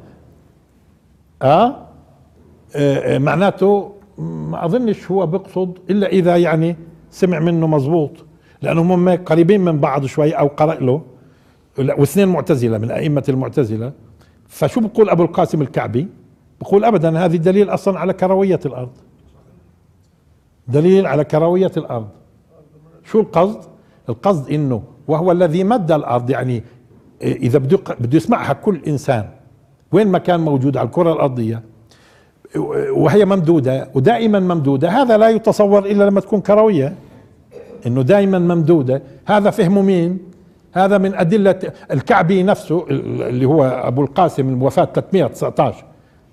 آه, آه, معناته ما أظنش هو بيقصد إلا إذا يعني سمع منه مزبوط لانهم هم قريبين من بعض شوي أو قرأ له. واثنين معتزلة من أئمة المعتزلة. فشو بقول أبو القاسم الكعبي؟ بقول ابدا هذه دليل أصلا على كروية الأرض. دليل على كروية الأرض. شو القصد؟ القصد إنه وهو الذي مد الأرض يعني إذا بده بده يسمعها كل إنسان. وين ما كان موجود على الكرة الأرضية. وهي ممدودة ودائما ممدودة. هذا لا يتصور إلا لما تكون كروية. إنه دائما ممدودة. هذا فهمه مين؟ هذا من أدلة الكعبي نفسه اللي هو أبو القاسم الوفاه 319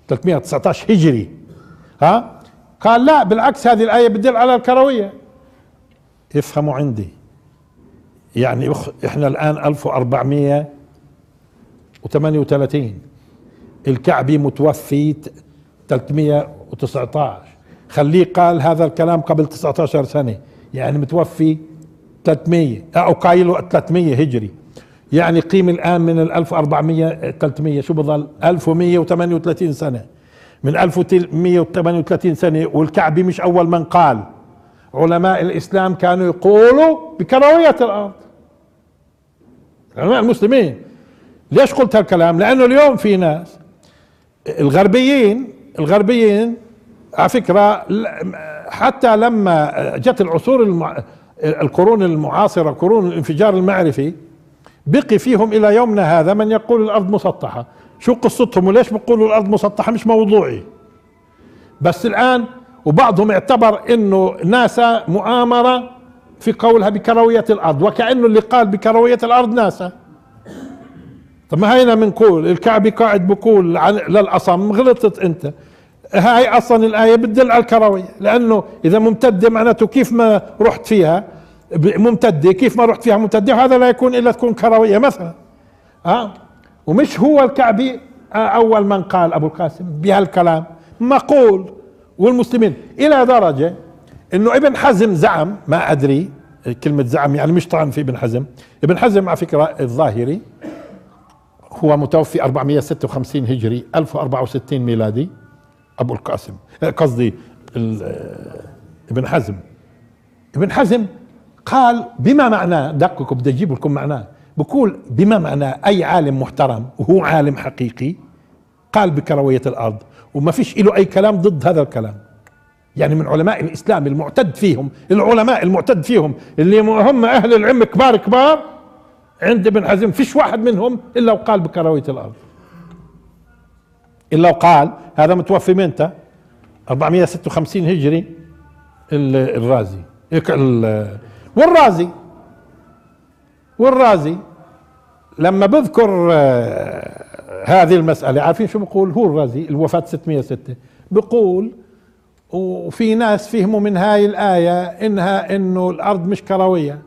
319 هجري. ها؟ قال لا بالعكس هذه الآية بتدل على الكروية. افهموا عندي. يعني إحنا الآن 1438 الكعبي متوفي ت- 319 خليه قال هذا الكلام قبل 19 سنة. يعني متوفي 300 أو قايله 300 هجري. يعني قيم الآن من ال 1400 300 شو بضل 1138 سنة. من 1138 سنة والكعبي مش أول من قال. علماء الإسلام كانوا يقولوا بكروية الأرض. علماء المسلمين. ليش قلت هالكلام؟ لأنه اليوم في ناس الغربيين الغربيين على فكرة حتى لما جت العصور. القرون المعاصرة قرون الانفجار المعرفي بقي فيهم إلى يومنا هذا من يقول الأرض مسطحة. شو قصتهم وليش بيقولوا الأرض مسطحة؟ مش موضوعي. بس الآن وبعضهم اعتبر إنه ناسا مؤامرة في قولها بكروية الأرض وكأنه اللي قال بكروية الأرض ناسا. طب ما هينا بنقول الكعبي قاعد بقول عن للأصم غلطت أنت. هاي أصلا الآية بتدل على الكروية لأنه إذا ممتدة معناته كيف ما رحت فيها؟ ممتدة كيف ما رحت فيها ممتدة وهذا لا يكون إلا تكون كروية مثلا. ها؟ ومش هو الكعبي؟ آه، أول من قال أبو القاسم بهالكلام. مقول والمسلمين. إلى درجة إنه ابن حزم زعم ما أدري كلمة زعم يعني مش طعن في ابن حزم. ابن حزم على فكرة الظاهري هو متوفي 456 هجري 1064 ميلادي. أبو القاسم قصدي آه، ابن حزم. ابن حزم قال بما معناه دققوا بدي أجيب لكم معناه. بقول بما معناه أي عالم محترم وهو عالم حقيقي قال بكروية الأرض. وما فيش له أي كلام ضد هذا الكلام. يعني من علماء الإسلام المعتد فيهم العلماء المعتد فيهم اللي هم أهل العلم كبار كبار. عند ابن حزم فيش واحد منهم إلا وقال بكروية الأرض. إلا وقال هذا متوفي متى 456 هجري. ال- الرازي. والرازي والرازي لما بذكر آه، هذه المسألة عارفين شو بقول؟ هو الرازي الوفاة 606 بقول وفي ناس فهموا من هاي الآية إنها إنه الأرض مش كروية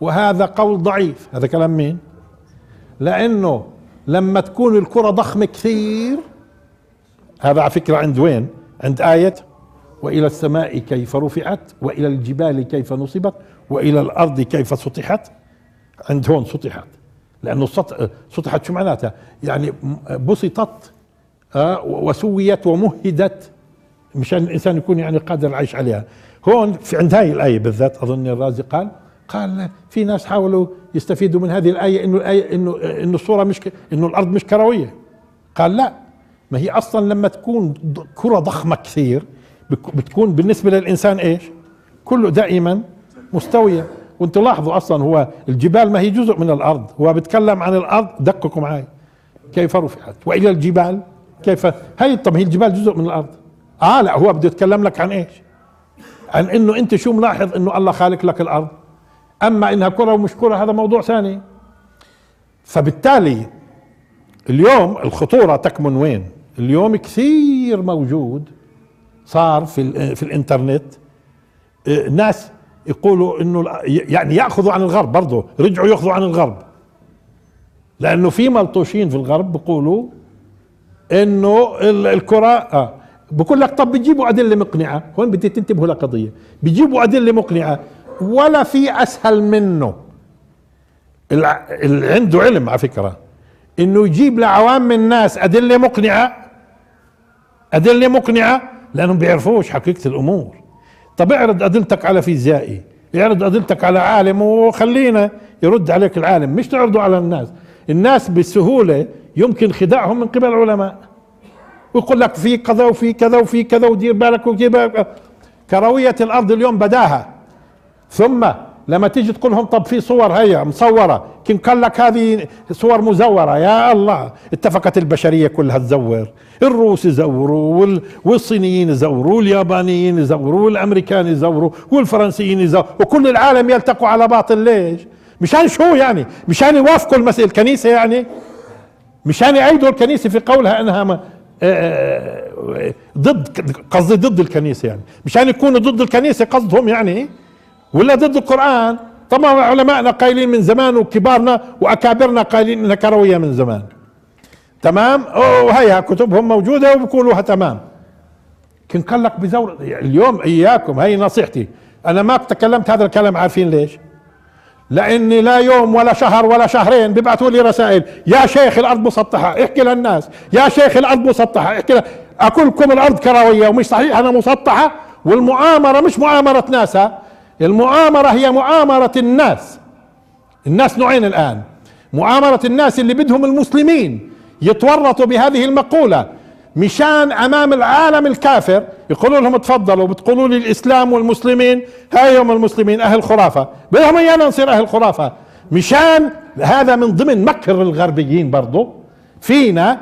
وهذا قول ضعيف. هذا كلام مين؟ لأنه لما تكون الكرة ضخمة كثير هذا على فكرة عند وين؟ عند آية وإلى السماء كيف رفعت وإلى الجبال كيف نصبت وإلى الأرض كيف سطحت. عند هون سطحت لأنه سط- سطحت شو معناتها؟ يعني بسطت آه، وسويت ومهدت مشان الإنسان يكون يعني قادر العيش عليها. هون في عند هاي الآية بالذات أظن الرازي قال قال في ناس حاولوا يستفيدوا من هذه الآية إنه الآية إنه إنه الصورة مش إنه الأرض مش كروية. قال لا ما هي أصلا لما تكون كرة ضخمة كثير بتكون بالنسبة للإنسان إيش؟ كله دائما مستوية. وأنتم لاحظوا أصلا هو الجبال ما هي جزء من الأرض. هو بيتكلم عن الأرض دققوا معي كيف رفعت؟ وإلى الجبال؟ كيف؟ هي طب هي الجبال جزء من الأرض. آه لا هو بده يتكلم لك عن إيش؟ عن إنه أنت شو ملاحظ إنه الله خالق لك الأرض؟ أما إنها كرة ومش كره هذا موضوع ثاني. فبالتالي اليوم الخطورة تكمن وين؟ اليوم كثير موجود صار في في الإنترنت آه، ناس يقولوا إنه يعني يأخذوا عن الغرب برضه رجعوا يأخذوا عن الغرب. لأنه في ملطوشين في الغرب بيقولوا إنه ال- الكرة آه بقول لك طب بيجيبوا أدلة مقنعة هون بدي تنتبهوا لقضية بيجيبوا أدلة مقنعة ولا في أسهل منه. اللي عنده علم على فكرة إنه يجيب لعوام الناس أدلة مقنعة أدلة مقنعة لأنهم بيعرفوش حقيقة الأمور. طب اعرض أدلتك على فيزيائي اعرض أدلتك على عالم وخلينا يرد عليك العالم مش تعرضه على الناس. الناس بسهولة يمكن خداعهم من قبل العلماء. ويقول لك في كذا وفي كذا وفي كذا ودير بالك بالك. كروية الأرض اليوم بداها. ثم لما تيجي تقول لهم طب في صور هي مصورة كن قال لك هذه صور مزورة. يا الله اتفقت البشرية كلها تزور. الروس يزوروا وال... والصينيين يزوروا واليابانيين يزوروا والأمريكان يزوروا والفرنسيين يزوروا وكل العالم يلتقوا على باطل. ليش؟ مشان شو يعني؟ مشان يوافقوا المسألة الكنيسة يعني؟ مشان يأيدوا الكنيسة في قولها إنها ما آه، ضد قصدي ضد الكنيسة يعني. مشان يكونوا ضد الكنيسة قصدهم يعني ولا ضد القرآن؟ طبعا علمائنا قايلين من زمان وكبارنا وأكابرنا قايلين إنها كروية من زمان. تمام؟ وهيها كتبهم موجودة وبيقولوها تمام. كن لك بزور اليوم إياكم هي نصيحتي. أنا ما تكلمت هذا الكلام عارفين ليش؟ لأني لا يوم ولا شهر ولا شهرين بيبعثوا لي رسائل. يا شيخ الأرض مسطحة. احكي للناس. يا شيخ الأرض مسطحة. احكي. أقول لكم الأرض كروية ومش صحيح أنا مسطحة؟ والمؤامرة مش مؤامرة ناسا. المؤامره هي مؤامره الناس. الناس نوعين الآن. مؤامره الناس اللي بدهم المسلمين يتورطوا بهذه المقولة. مشان أمام العالم الكافر يقولوا لهم تفضلوا بتقولوا لي الإسلام والمسلمين هاي هم المسلمين أهل خرافة. بدهم إيانا نصير أهل خرافة. مشان هذا من ضمن مكر الغربيين برضو. فينا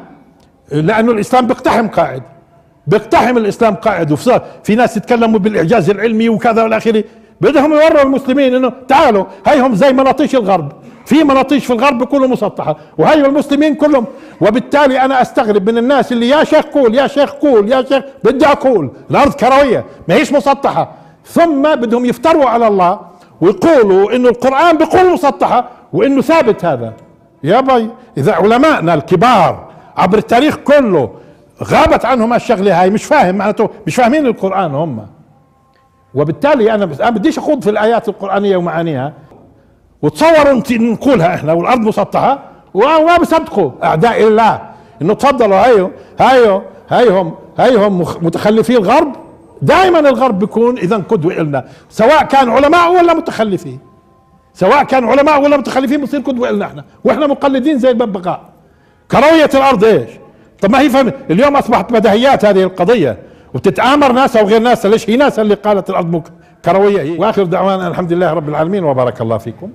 لأنه الإسلام بيقتحم قاعد. بيقتحم الإسلام قاعد. وفي في ناس يتكلموا بالإعجاز العلمي وكذا والى اخره بدهم يوروا المسلمين إنه تعالوا هيهم زي مناطيش الغرب. في مناطيش في الغرب كله مسطحة وهي المسلمين كلهم. وبالتالي أنا أستغرب من الناس اللي يا شيخ قول يا شيخ قول يا شيخ بدي أقول. الأرض كروية ما هيش مسطحة. ثم بدهم يفتروا على الله ويقولوا إنه القرآن بيقول مسطحة وإنه ثابت هذا. يا بي إذا علمائنا الكبار عبر التاريخ كله غابت عنهم الشغلة هاي مش فاهم معناته مش فاهمين القرآن هم. وبالتالي أنا بس أنا بديش أخوض في الآيات القرآنية ومعانيها. وتصوروا أنت نقولها إحنا والأرض مسطحة وما بيصدقوا أعداء الله. إنه تفضلوا هيو هيو هيهم هيهم متخلفي الغرب. دائما الغرب بيكون اذا قدوة لنا سواء كان علماء ولا متخلفين سواء كان علماء ولا متخلفين بصير قدوة لنا إحنا. وإحنا مقلدين زي الببغاء كروية الأرض إيش؟ طب ما هي فهم اليوم أصبحت بديهيات هذه القضية. وبتتآمر ناسا وغير ناسا ليش هي ناسا اللي قالت الأرض مك- كروية؟ هي. وآخر دعوانا الحمد لله رب العالمين وبارك الله فيكم.